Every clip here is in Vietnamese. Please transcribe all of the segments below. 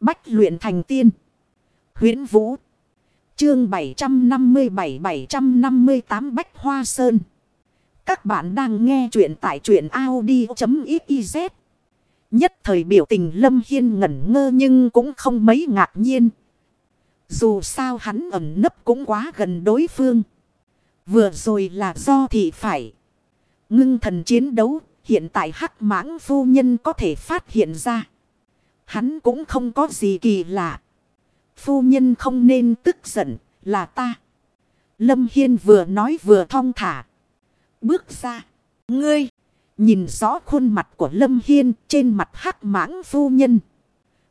Bách luyện thành tiên. huyễn Vũ. Chương 757-758 Bách Hoa Sơn. Các bạn đang nghe truyện tại truyện Audi.xyz. Nhất thời biểu tình Lâm Hiên ngẩn ngơ nhưng cũng không mấy ngạc nhiên. Dù sao hắn ẩn nấp cũng quá gần đối phương. Vừa rồi là do thì phải. Ngưng thần chiến đấu, hiện tại hắc mãng phu nhân có thể phát hiện ra. Hắn cũng không có gì kỳ lạ. Phu nhân không nên tức giận, là ta. Lâm Hiên vừa nói vừa thong thả. Bước ra. Ngươi. Nhìn rõ khuôn mặt của Lâm Hiên trên mặt hắc mãng phu nhân.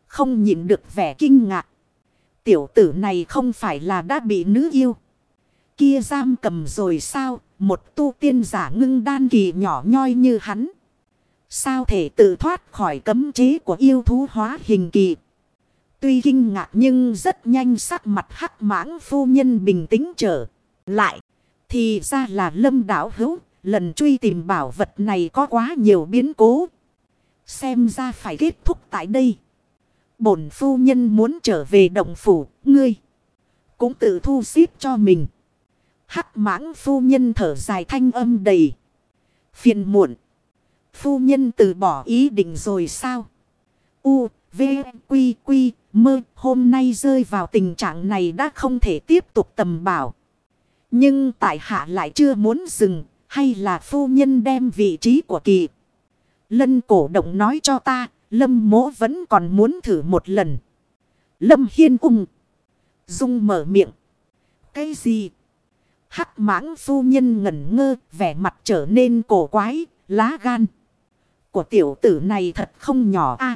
Không nhìn được vẻ kinh ngạc. Tiểu tử này không phải là đã bị nữ yêu. Kia giam cầm rồi sao? Một tu tiên giả ngưng đan kỳ nhỏ nhoi như hắn. Sao thể tự thoát khỏi cấm chế của yêu thú hóa hình kỳ. Tuy kinh ngạc nhưng rất nhanh sắc mặt hắc mãng phu nhân bình tĩnh trở lại. Thì ra là lâm đảo hữu. Lần truy tìm bảo vật này có quá nhiều biến cố. Xem ra phải kết thúc tại đây. Bổn phu nhân muốn trở về động phủ. Ngươi cũng tự thu xếp cho mình. Hắc mãng phu nhân thở dài thanh âm đầy. Phiền muộn. Phu nhân từ bỏ ý định rồi sao? U, V, Quy, Quy, mơ hôm nay rơi vào tình trạng này đã không thể tiếp tục tầm bảo. Nhưng tại hạ lại chưa muốn dừng, hay là phu nhân đem vị trí của kỳ. Lân cổ động nói cho ta, lâm mỗ vẫn còn muốn thử một lần. Lâm hiên ung. Dung mở miệng. Cái gì? Hắc mãng phu nhân ngẩn ngơ, vẻ mặt trở nên cổ quái, lá gan. Của tiểu tử này thật không nhỏ a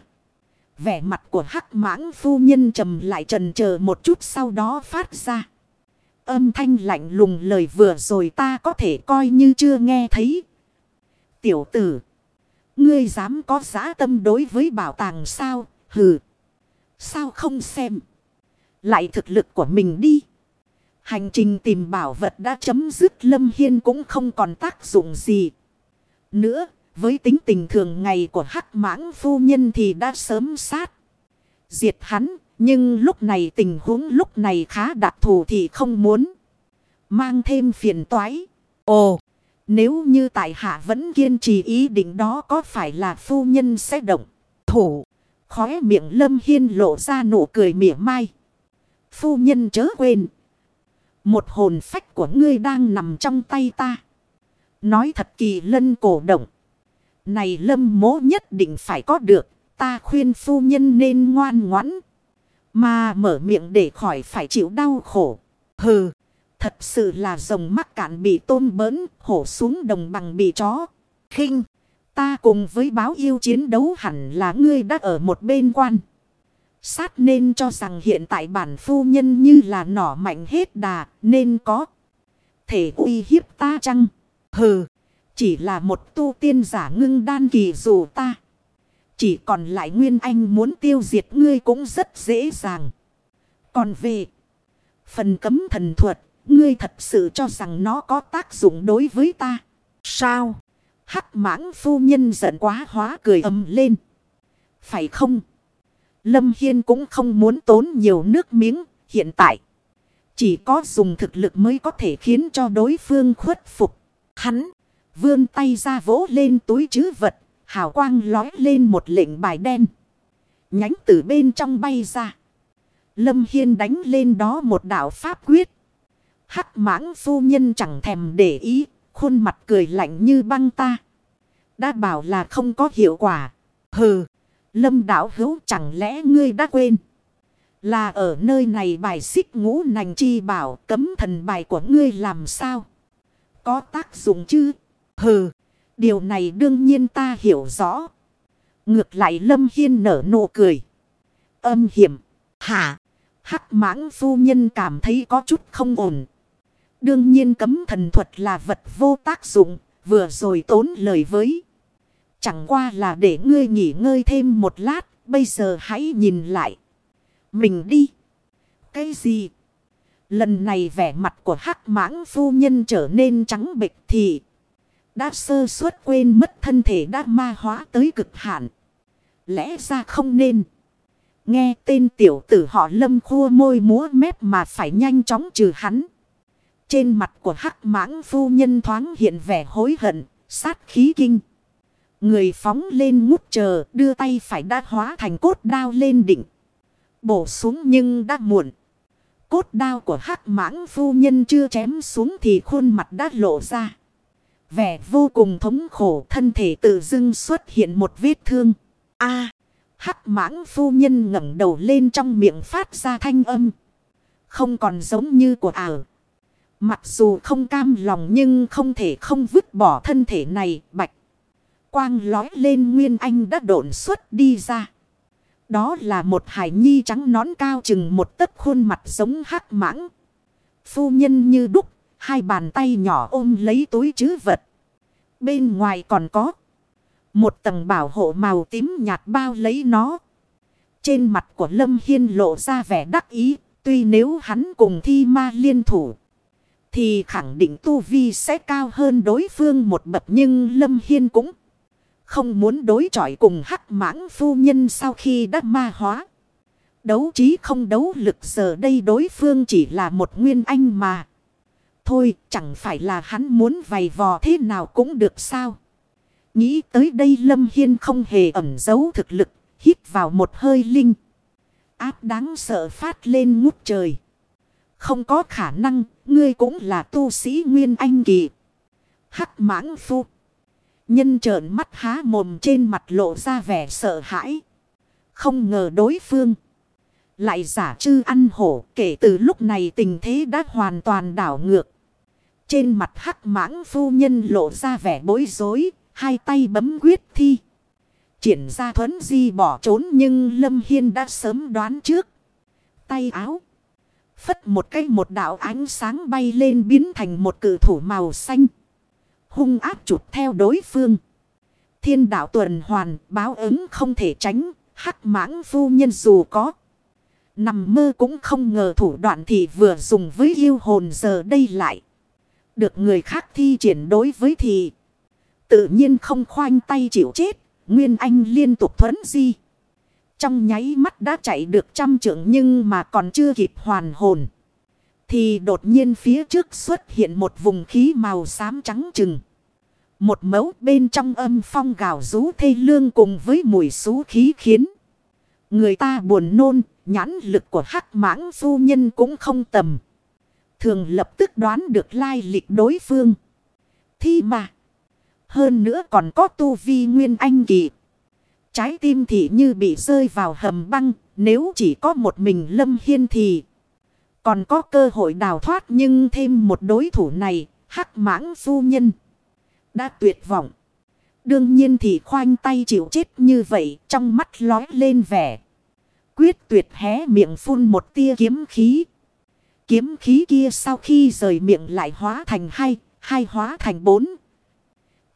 Vẻ mặt của hắc mãng phu nhân trầm lại trần chờ một chút sau đó phát ra. Âm thanh lạnh lùng lời vừa rồi ta có thể coi như chưa nghe thấy. Tiểu tử. Ngươi dám có giá tâm đối với bảo tàng sao? Hừ. Sao không xem? Lại thực lực của mình đi. Hành trình tìm bảo vật đã chấm dứt Lâm Hiên cũng không còn tác dụng gì. Nữa, với tính tình thường ngày của hắc mãng phu nhân thì đã sớm sát. Diệt hắn, nhưng lúc này tình huống lúc này khá đặc thù thì không muốn. Mang thêm phiền toái. Ồ, nếu như tại hạ vẫn kiên trì ý định đó có phải là phu nhân sẽ động. Thủ, khóe miệng lâm hiên lộ ra nụ cười mỉa mai. Phu nhân chớ quên. Một hồn phách của ngươi đang nằm trong tay ta. Nói thật kỳ lân cổ động. Này lâm mố nhất định phải có được. Ta khuyên phu nhân nên ngoan ngoãn. Mà mở miệng để khỏi phải chịu đau khổ. Hừ. Thật sự là rồng mắc cạn bị tôm bớn. Hổ xuống đồng bằng bị chó. khinh, Ta cùng với báo yêu chiến đấu hẳn là ngươi đã ở một bên quan. Sát nên cho rằng hiện tại bản phu nhân như là nỏ mạnh hết đà, nên có. Thể uy hiếp ta chăng? Hừ. Chỉ là một tu tiên giả ngưng đan kỳ dù ta. Chỉ còn lại Nguyên Anh muốn tiêu diệt ngươi cũng rất dễ dàng. Còn về phần cấm thần thuật, ngươi thật sự cho rằng nó có tác dụng đối với ta. Sao? Hắc mãng phu nhân giận quá hóa cười ầm lên. Phải không? Lâm Hiên cũng không muốn tốn nhiều nước miếng hiện tại. Chỉ có dùng thực lực mới có thể khiến cho đối phương khuất phục. Hắn vươn tay ra vỗ lên túi chứ vật. Hào quang lói lên một lệnh bài đen. Nhánh từ bên trong bay ra. Lâm Hiên đánh lên đó một đạo pháp quyết. Hắc mãng phu nhân chẳng thèm để ý. Khuôn mặt cười lạnh như băng ta. Đã bảo là không có hiệu quả. Hừ. Lâm đảo hữu chẳng lẽ ngươi đã quên. Là ở nơi này bài xích ngũ nành chi bảo cấm thần bài của ngươi làm sao? Có tác dụng chứ? Hừ, điều này đương nhiên ta hiểu rõ. Ngược lại Lâm Hiên nở nụ cười. Âm hiểm, hả? Hắc mãng phu nhân cảm thấy có chút không ổn. Đương nhiên cấm thần thuật là vật vô tác dụng, vừa rồi tốn lời với. Chẳng qua là để ngươi nghỉ ngơi thêm một lát, bây giờ hãy nhìn lại. Mình đi. Cái gì? Lần này vẻ mặt của hắc mãng phu nhân trở nên trắng bệch thì đã sơ suất quên mất thân thể đã ma hóa tới cực hạn. Lẽ ra không nên. Nghe tên tiểu tử họ lâm khua môi múa mép mà phải nhanh chóng trừ hắn. Trên mặt của hắc mãng phu nhân thoáng hiện vẻ hối hận, sát khí kinh. Người phóng lên ngút chờ, đưa tay phải đã hóa thành cốt đao lên đỉnh. Bổ xuống nhưng đã muộn. Cốt đao của hắc mãng phu nhân chưa chém xuống thì khuôn mặt đã lộ ra. Vẻ vô cùng thống khổ thân thể tự dưng xuất hiện một vết thương. a hắc mãng phu nhân ngẩng đầu lên trong miệng phát ra thanh âm. Không còn giống như của ảo. Mặc dù không cam lòng nhưng không thể không vứt bỏ thân thể này bạch. Quang lói lên Nguyên Anh đã độn xuất đi ra. Đó là một hải nhi trắng nón cao chừng một tấc khuôn mặt giống hắc mãng. Phu nhân như đúc, hai bàn tay nhỏ ôm lấy túi chứ vật. Bên ngoài còn có một tầng bảo hộ màu tím nhạt bao lấy nó. Trên mặt của Lâm Hiên lộ ra vẻ đắc ý, tuy nếu hắn cùng thi ma liên thủ. Thì khẳng định tu vi sẽ cao hơn đối phương một bậc nhưng Lâm Hiên cũng không muốn đối chọi cùng hắc mãng phu nhân sau khi đã ma hóa. Đấu trí không đấu lực giờ đây đối phương chỉ là một nguyên anh mà. Thôi chẳng phải là hắn muốn vầy vò thế nào cũng được sao. Nghĩ tới đây Lâm Hiên không hề ẩn giấu thực lực. Hít vào một hơi linh. Áp đáng sợ phát lên ngút trời. Không có khả năng, ngươi cũng là tu sĩ Nguyên Anh Kỳ. Hắc mãng phu. Nhân trợn mắt há mồm trên mặt lộ ra vẻ sợ hãi. Không ngờ đối phương. Lại giả chư ăn hổ kể từ lúc này tình thế đã hoàn toàn đảo ngược. Trên mặt hắc mãng phu nhân lộ ra vẻ bối rối. Hai tay bấm quyết thi. Triển ra thuấn di bỏ trốn nhưng Lâm Hiên đã sớm đoán trước. Tay áo. Phất một cái một đạo ánh sáng bay lên biến thành một cử thủ màu xanh. Hung áp chụp theo đối phương. Thiên đạo tuần hoàn, báo ứng không thể tránh. Hắc mãng phu nhân dù có. Nằm mơ cũng không ngờ thủ đoạn thì vừa dùng với yêu hồn giờ đây lại. Được người khác thi triển đối với thì. Tự nhiên không khoanh tay chịu chết. Nguyên Anh liên tục thuấn di. Trong nháy mắt đã chạy được trăm trượng nhưng mà còn chưa kịp hoàn hồn. Thì đột nhiên phía trước xuất hiện một vùng khí màu xám trắng trừng. Một mẫu bên trong âm phong gào rú thê lương cùng với mùi xú khí khiến. Người ta buồn nôn, nhãn lực của hắc mãng phu nhân cũng không tầm. Thường lập tức đoán được lai lịch đối phương. Thi mà. Hơn nữa còn có tu vi nguyên anh kỳ. Trái tim thì như bị rơi vào hầm băng. Nếu chỉ có một mình Lâm Hiên thì còn có cơ hội đào thoát. Nhưng thêm một đối thủ này, hắc mãng phu nhân. Đã tuyệt vọng. Đương nhiên thì khoanh tay chịu chết như vậy. Trong mắt lói lên vẻ. Quyết tuyệt hé miệng phun một tia kiếm khí. Kiếm khí kia sau khi rời miệng lại hóa thành hai, hai hóa thành bốn,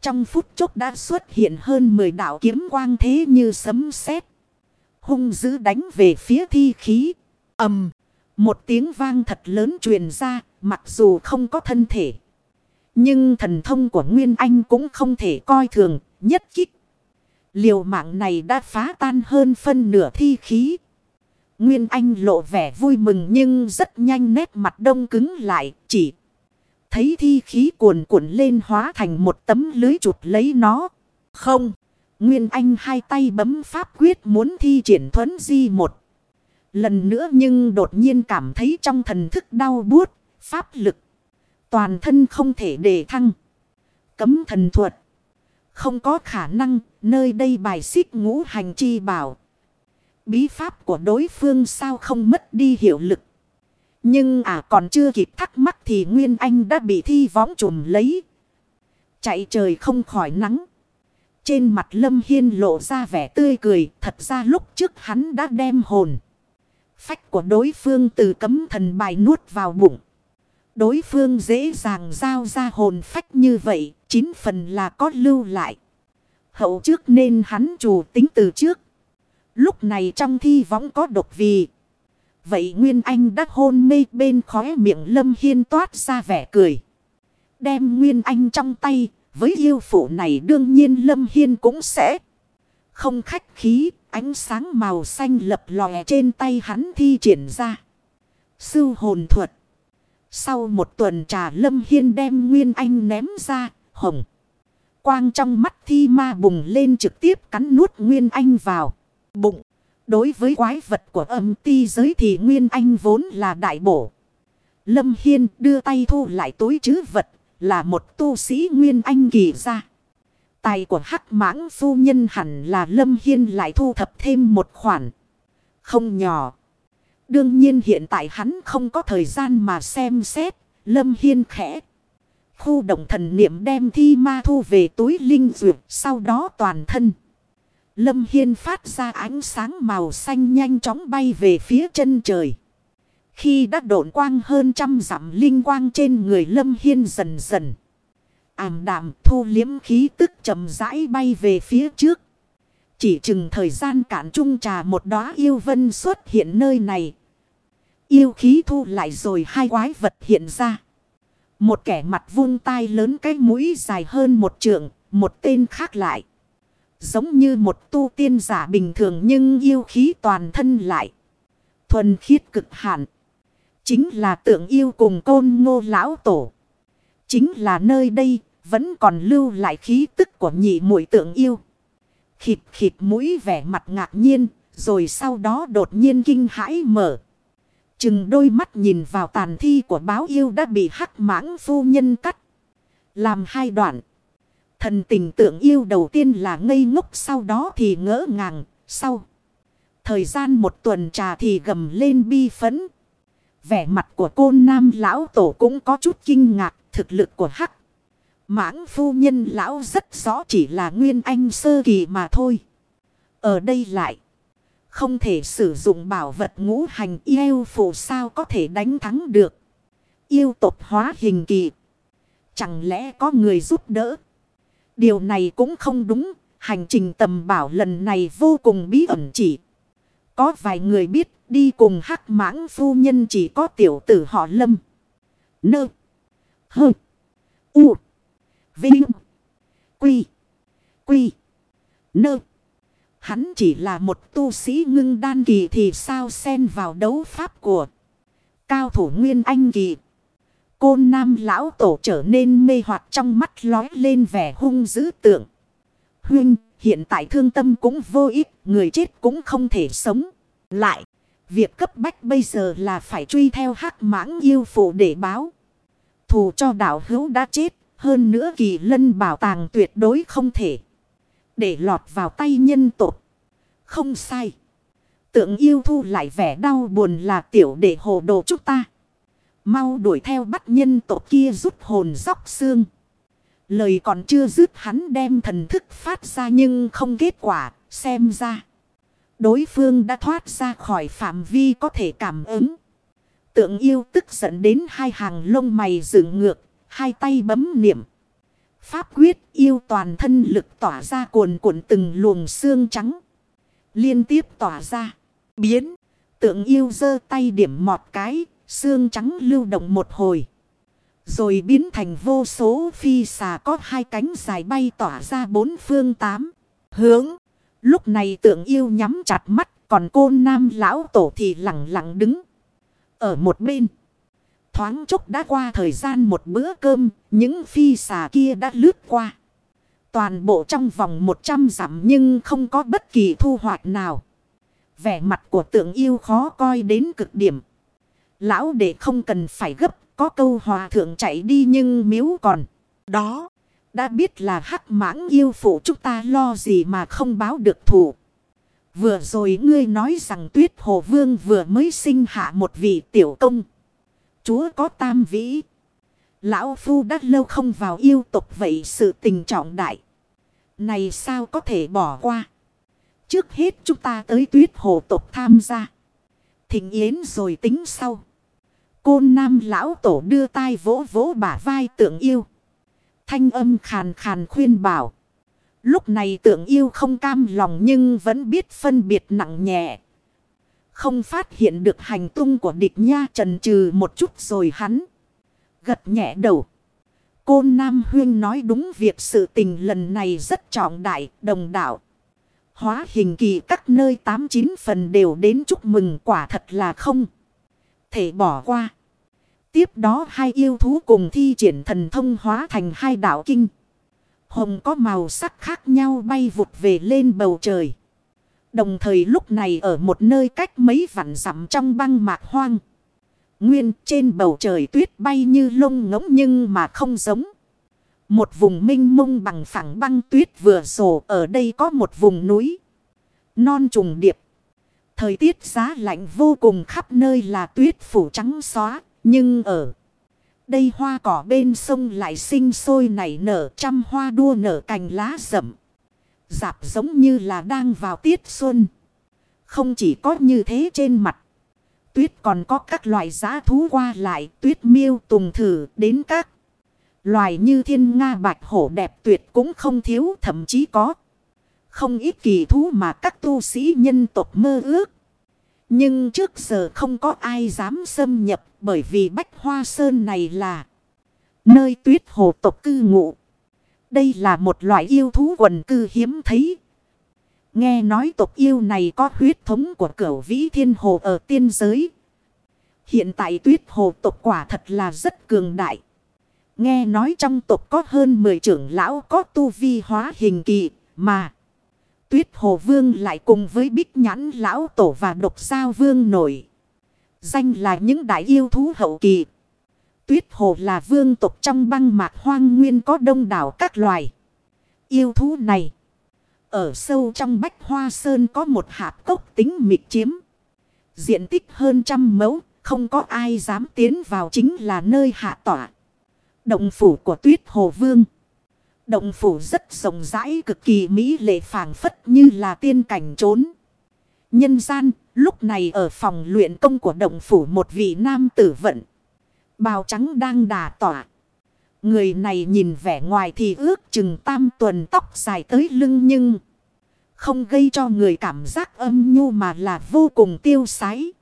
trong phút chốc đã xuất hiện hơn 10 đạo kiếm quang thế như sấm sét Hung dữ đánh về phía thi khí. ầm Một tiếng vang thật lớn truyền ra, mặc dù không có thân thể. Nhưng thần thông của Nguyên Anh cũng không thể coi thường, nhất kích. Liều mạng này đã phá tan hơn phân nửa thi khí. Nguyên Anh lộ vẻ vui mừng nhưng rất nhanh nét mặt đông cứng lại, chỉ Thấy thi khí cuồn cuộn lên hóa thành một tấm lưới chụp lấy nó. Không. Nguyên Anh hai tay bấm pháp quyết muốn thi triển thuấn di một. Lần nữa nhưng đột nhiên cảm thấy trong thần thức đau buốt, pháp lực. Toàn thân không thể đề thăng. Cấm thần thuật. Không có khả năng, nơi đây bài xích ngũ hành chi bảo. Bí pháp của đối phương sao không mất đi hiệu lực. Nhưng à còn chưa kịp thắc mắc thì Nguyên Anh đã bị thi võng trùm lấy. Chạy trời không khỏi nắng. Trên mặt Lâm Hiên lộ ra vẻ tươi cười. Thật ra lúc trước hắn đã đem hồn. Phách của đối phương từ cấm thần bài nuốt vào bụng. Đối phương dễ dàng giao ra hồn phách như vậy. Chín phần là có lưu lại. Hậu trước nên hắn chủ tính từ trước. Lúc này trong thi võng có độc vì. Vậy Nguyên Anh đã hôn mê bên khóe miệng Lâm Hiên toát ra vẻ cười. Đem Nguyên Anh trong tay, với yêu phụ này đương nhiên Lâm Hiên cũng sẽ Không khách khí, ánh sáng màu xanh lập lòe trên tay hắn thi triển ra. Sư hồn thuật. Sau một tuần trà Lâm Hiên đem Nguyên Anh ném ra, hồng. Quang trong mắt thi ma bùng lên trực tiếp cắn nuốt Nguyên Anh vào. Bụng. Đối với quái vật của âm ti giới thì Nguyên Anh vốn là đại bổ. Lâm Hiên đưa tay thu lại túi chứ vật, là một tu sĩ Nguyên Anh kỳ ra. Tài của hắc mãng phu nhân hẳn là Lâm Hiên lại thu thập thêm một khoản. Không nhỏ. Đương nhiên hiện tại hắn không có thời gian mà xem xét. Lâm Hiên khẽ. Khu động thần niệm đem thi ma thu về túi linh dược. Sau đó toàn thân. Lâm Hiên phát ra ánh sáng màu xanh nhanh chóng bay về phía chân trời. Khi đã độn quang hơn trăm dặm linh quang trên người Lâm Hiên dần dần. Ảm đạm thu liếm khí tức chậm rãi bay về phía trước. Chỉ chừng thời gian cản trung trà một đóa yêu vân xuất hiện nơi này. Yêu khí thu lại rồi hai quái vật hiện ra. Một kẻ mặt vuông tai lớn cái mũi dài hơn một trượng, một tên khác lại. Giống như một tu tiên giả bình thường nhưng yêu khí toàn thân lại. Thuần khiết cực hạn. Chính là tượng yêu cùng côn ngô lão tổ. Chính là nơi đây, vẫn còn lưu lại khí tức của nhị mũi tượng yêu. Khịt khịt mũi vẻ mặt ngạc nhiên. Rồi sau đó đột nhiên kinh hãi mở. Chừng đôi mắt nhìn vào tàn thi của báo yêu đã bị hắc mãng phu nhân cắt. Làm hai đoạn. Thần tình tượng yêu đầu tiên là ngây ngốc sau đó thì ngỡ ngàng. Sau. Thời gian một tuần trà thì gầm lên bi phấn. Vẻ mặt của côn nam lão tổ cũng có chút kinh ngạc, thực lực của hắc. Mãng phu nhân lão rất rõ chỉ là nguyên anh sơ kỳ mà thôi. Ở đây lại. Không thể sử dụng bảo vật ngũ hành yêu phù sao có thể đánh thắng được. Yêu tộc hóa hình kỳ. Chẳng lẽ có người giúp đỡ. Điều này cũng không đúng. Hành trình tầm bảo lần này vô cùng bí ẩn chỉ. Có vài người biết, đi cùng hắc mãng phu nhân chỉ có tiểu tử họ lâm. Nơ. Hơ. U. Vinh. Quy. Quy. Nơ. Hắn chỉ là một tu sĩ ngưng đan kỳ thì sao xen vào đấu pháp của cao thủ nguyên anh kỳ. Côn nam lão tổ trở nên mê hoặc trong mắt lói lên vẻ hung dữ tượng. Huynh, hiện tại thương tâm cũng vô ích, người chết cũng không thể sống. Lại, việc cấp bách bây giờ là phải truy theo hắc mãng yêu phụ để báo. Thù cho đạo hữu đã chết, hơn nữa kỳ lân bảo tàng tuyệt đối không thể. Để lọt vào tay nhân tộc. Không sai. Tượng yêu thu lại vẻ đau buồn là tiểu để hồ đồ chúng ta. Mau đuổi theo bắt nhân tộc kia rút hồn dốc xương. Lời còn chưa dứt hắn đem thần thức phát ra nhưng không kết quả, xem ra. Đối phương đã thoát ra khỏi phạm vi có thể cảm ứng. Tượng yêu tức giận đến hai hàng lông mày dựng ngược, hai tay bấm niệm. Pháp quyết yêu toàn thân lực tỏa ra cuồn cuộn từng luồng xương trắng. Liên tiếp tỏa ra. Biến. Tượng yêu giơ tay điểm mọt cái. Xương trắng lưu động một hồi. Rồi biến thành vô số phi xà có hai cánh dài bay tỏa ra bốn phương tám. Hướng. Lúc này tượng yêu nhắm chặt mắt. Còn cô nam lão tổ thì lặng lặng đứng. Ở một bên. Thoáng chốc đã qua thời gian một bữa cơm. Những phi xà kia đã lướt qua. Toàn bộ trong vòng 100 dặm nhưng không có bất kỳ thu hoạch nào. Vẻ mặt của tượng yêu khó coi đến cực điểm. Lão đệ không cần phải gấp, có câu hòa thượng chạy đi nhưng miếu còn. Đó, đã biết là hắc mãng yêu phụ chúng ta lo gì mà không báo được thủ. Vừa rồi ngươi nói rằng tuyết hồ vương vừa mới sinh hạ một vị tiểu công. Chúa có tam vĩ. Lão Phu đã lâu không vào yêu tục vậy sự tình trọng đại. Này sao có thể bỏ qua. Trước hết chúng ta tới tuyết hồ tục tham gia. thỉnh yến rồi tính sau. Côn nam lão tổ đưa tay vỗ vỗ bả vai tượng yêu. Thanh âm khàn khàn khuyên bảo. Lúc này tượng yêu không cam lòng nhưng vẫn biết phân biệt nặng nhẹ. Không phát hiện được hành tung của địch nha trần trừ một chút rồi hắn. Gật nhẹ đầu. Côn Nam Huyên nói đúng việc sự tình lần này rất trọng đại, đồng đạo. Hóa hình kỳ các nơi tám chín phần đều đến chúc mừng quả thật là không. Thể bỏ qua. Tiếp đó hai yêu thú cùng thi triển thần thông hóa thành hai đảo kinh. Hồng có màu sắc khác nhau bay vụt về lên bầu trời. Đồng thời lúc này ở một nơi cách mấy vạn dặm trong băng mạc hoang. Nguyên trên bầu trời tuyết bay như lông ngỗng nhưng mà không giống. Một vùng minh mông bằng phẳng băng tuyết vừa rổ ở đây có một vùng núi. Non trùng điệp. Thời tiết giá lạnh vô cùng khắp nơi là tuyết phủ trắng xóa. Nhưng ở đây hoa cỏ bên sông lại sinh sôi nảy nở, trăm hoa đua nở cành lá rậm. Dạp giống như là đang vào tiết xuân. Không chỉ có như thế trên mặt. Tuyết còn có các loài giá thú qua lại, tuyết miêu, tùng thử, đến các. Loài như thiên nga, bạch hổ đẹp tuyệt cũng không thiếu, thậm chí có. Không ít kỳ thú mà các tu sĩ nhân tộc mơ ước. Nhưng trước giờ không có ai dám xâm nhập bởi vì Bách Hoa Sơn này là nơi tuyết hồ tộc cư ngụ. Đây là một loại yêu thú quần cư hiếm thấy. Nghe nói tộc yêu này có huyết thống của cửu vĩ thiên hồ ở tiên giới. Hiện tại tuyết hồ tộc quả thật là rất cường đại. Nghe nói trong tộc có hơn 10 trưởng lão có tu vi hóa hình kỳ mà. Tuyết hồ vương lại cùng với bích nhãn lão tổ và độc sao vương nổi. Danh là những đại yêu thú hậu kỳ. Tuyết hồ là vương tộc trong băng mạc hoang nguyên có đông đảo các loài. Yêu thú này. Ở sâu trong bách hoa sơn có một hạt cốc tính mịt chiếm. Diện tích hơn trăm mẫu. Không có ai dám tiến vào chính là nơi hạ tỏa. Động phủ của tuyết hồ vương. Động phủ rất rộng rãi cực kỳ mỹ lệ phảng phất như là tiên cảnh trốn. Nhân gian, lúc này ở phòng luyện công của động phủ một vị nam tử vận. Bào trắng đang đà tỏa. Người này nhìn vẻ ngoài thì ước chừng tam tuần tóc dài tới lưng nhưng không gây cho người cảm giác âm nhu mà là vô cùng tiêu sái.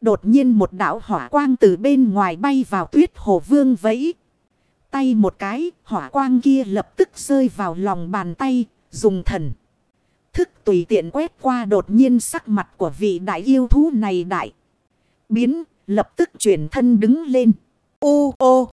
Đột nhiên một đạo hỏa quang từ bên ngoài bay vào tuyết hồ vương vẫy. Tay một cái, hỏa quang kia lập tức rơi vào lòng bàn tay, dùng thần. Thức tùy tiện quét qua đột nhiên sắc mặt của vị đại yêu thú này đại. Biến, lập tức chuyển thân đứng lên. Ô ô!